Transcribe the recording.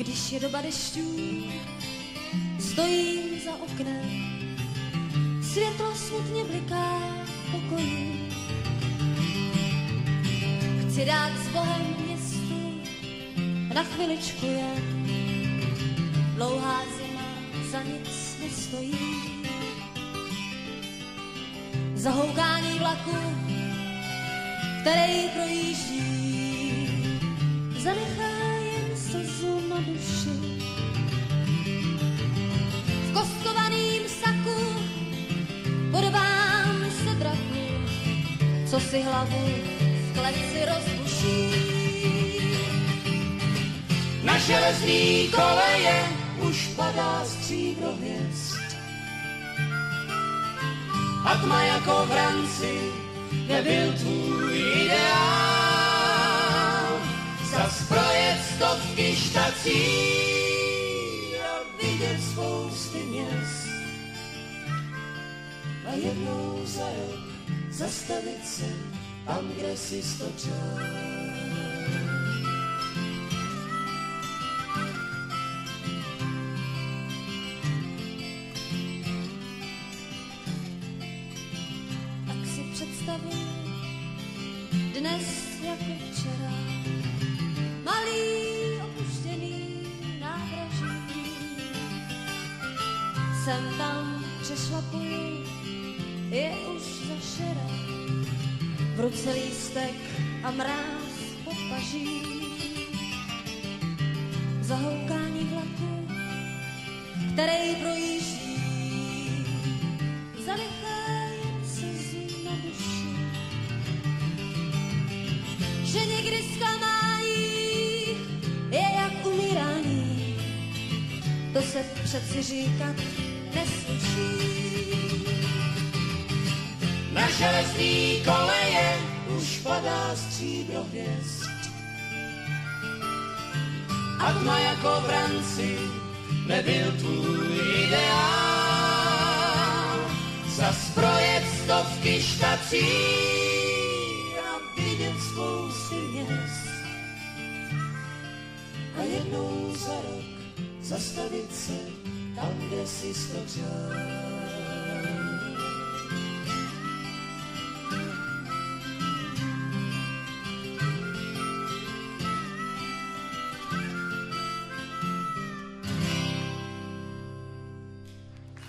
Už je doba dešťů, stojím za oknem, světlo smutně bliká v pokoji. Chci dát s Bohem městu na chviličku jen, dlouhá zima za nic nestojí. Zahoukání vlaku, který projíždí, zanechá duši. V kostkovaným saku podvám se draku, co si hlavu v kleci rozbuší. Na železný koleje už padá stříbro hvězd. A tma jako v ranci nebyl tvůj ideál. Stovky štací a vidět spousty měst. A jednou za rok zastavit se tam, kde si představuji dnes jako včera malý Sem tam přešlapuji, je už za šera, v ruce lístek a mráz pod paží. Zahoukání vlaku, který projíždí, zanechá jen slzu na duši. Že někdy zklamání je jak umírání, to se přeci říkat nesluší. Na železný koleje už padá stříbro hvězd. A tma jako v ranci nebyl tvůj ideál. Zas projet stovky štací a vidět spousty měst. A jednou za rok zastavit se tam, kde si stočal.